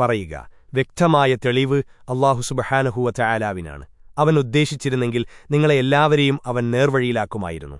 പറയുക. വ്യക്തമായ തെളിവ് അള്ളാഹു സുബഹാനഹുവ ചായാലാവിനാണ് അവൻ ഉദ്ദേശിച്ചിരുന്നെങ്കിൽ നിങ്ങളെ എല്ലാവരെയും അവൻ നേർവഴിയിലാക്കുമായിരുന്നു.